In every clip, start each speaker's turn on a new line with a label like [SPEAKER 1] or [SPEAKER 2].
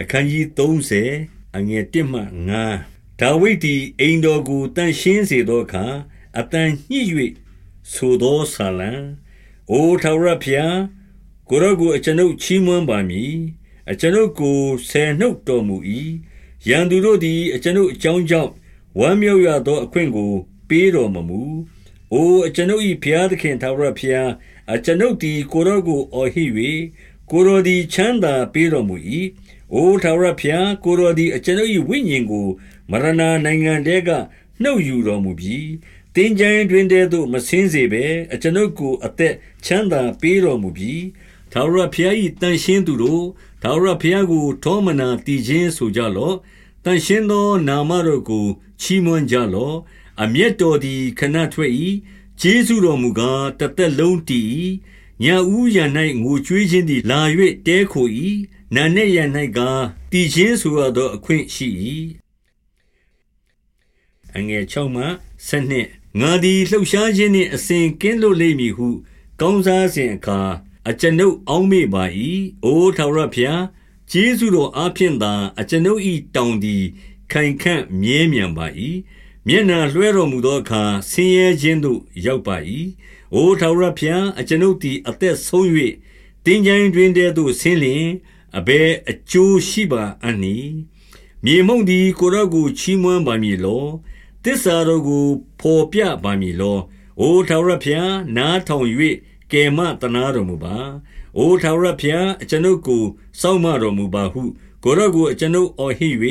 [SPEAKER 1] အခန်းကြီး30အငယ်1မှ9ဒါဝိဒ်သည်အိမ်တော်ကိုတန်ရှင်းစေသောအခါအတန်ညှိ၍ဆိုသောဆာလံအိုထာဝရဘုရားကိုရောကိုအကျွန်ုပ်ချီးမွမ်းပါမည်အကျွန်ုပ်ကိုဆယ်နှုတ်တော်မူ၏ရန်သူတို့သည်အကျွန်ုပ်အကြောင်းကြောင့်ဝမ်းမြောက်ရသောအခွင့်ကို ပေးတော်မမူအိုအကျွန်ုပ်၏ဘုရားသခင်ထာဝရဘုရားအကျွန်ုပ်သည်ကိုရောကိုအော်ဟစ်၍ကိုရောသည်ချမ်းသာပေးတော်မူ၏ အိုထာဝရဘုရား ကိုရောသည် အကျွန်ုပ်၏ဝိညာဉ်ကို မရဏနိုင်ငံတဲက နှုတ်ယူတော်မူပြီးတင်းကြိုင်တွင်တည်းသို့ မဆင်းစေဘဲ အကျွန်ုပ်ကို အသက်ချမ်းသာပေးတော်မူပြီးထာဝရဘုရား၏တန်ရှင်းသူတို့ ထာဝရဘုရားကို ထောမနာတည်ခြင်းဆိုကြလော့တန်ရှင်းသော နာမတော်ကို ချီးမွမ်းကြလော့ အမျက်တော်သည် ခဏထွက်၏ဂျေဇုတော်မူကား တသက်လုံးတည်၏ ညာဦးရ၌ငိုကြွေးခြင်းသည် လာ၍တဲခို၏နာနဲ့ရ၌ကားတည်ခြင်းဆိုရသော အခွင့်ရှိ၏အငယ်6မှ7ငါသည် လှုပ်ရှားခြင်းနှင့် အစဉ်ကင်းလွတ်လိမ့်မည်ဟု ကောင်းစားစဉ်အခါ အကျွန်ုပ်အောက်မေ့ပါ၏အိုထာဝရဘုရား ကျေးဇူးတော်အားဖြင့်သာ အကျွန်ုပ်၏တောင်သည် ခိုင်ခန့်မြဲမြံပါ၏ မျက်နှာလွှဲတော်မူသောအခါဆင်းရဲခြင်းသို့ရောက်ပါ၏အိုထာဝရဘုရားအကျွန်ုပ်သည်အသက်ဆုံး၍တင်းကြိုင်တွင်တည်းသို့ဆင်းလျင်အဘယ်အကျိုးရှိပါအံ့နည်းမြေမုန်သည်ကိုရော့ကိုချီးမွမ်းပါမည်လောတစ္ဆာတော်ကိုဖော်ပြပါမည်လောအိုထာဝရဘုရားနားထောင်၍ကယ်မတနာတော်မူပါ။အိုထာဝရဘုရားအကျွန်ုပ်ကိုစောင့်မတော်မူပါဟုကိုရော့ကိုအကျွန်ုပ်အော်ဟစ်၍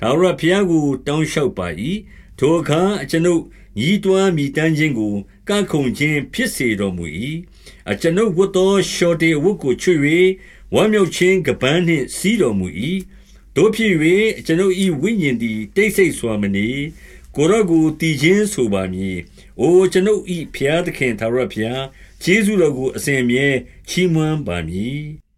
[SPEAKER 1] ထာဝရဘုရားကိုတောင်းလျှောက်ပါ၏။ ထိုအခါအကျွန်ုပ်ညီးတွားမြည်တမ်းခြင်းကိုကန့်ခုန်ခြင်းဖြစ်စေတော်မူ၏။အကျွန်ုပ်ဝတ်သောရှော်တေအဝတ်ကိုချွတ်၍ဝမ်းမြောက်ခြင်းကပန်းနှင့်စီးတော်မူ၏။တို့ဖြစ်၍အကျွန်ုပ်၏ဝိညာဉ်သည်တိတ်ဆိတ်စွာမနေကိုရော့ကိုတည်ခြင်းဆိုပါမည်။အိုကျွန်ုပ်၏ဘုရားသခင်ထာဝရဘုရားကျေးဇူးတော်ကိုအစဉ်အမြဲချီးမွမ်းပါမည်။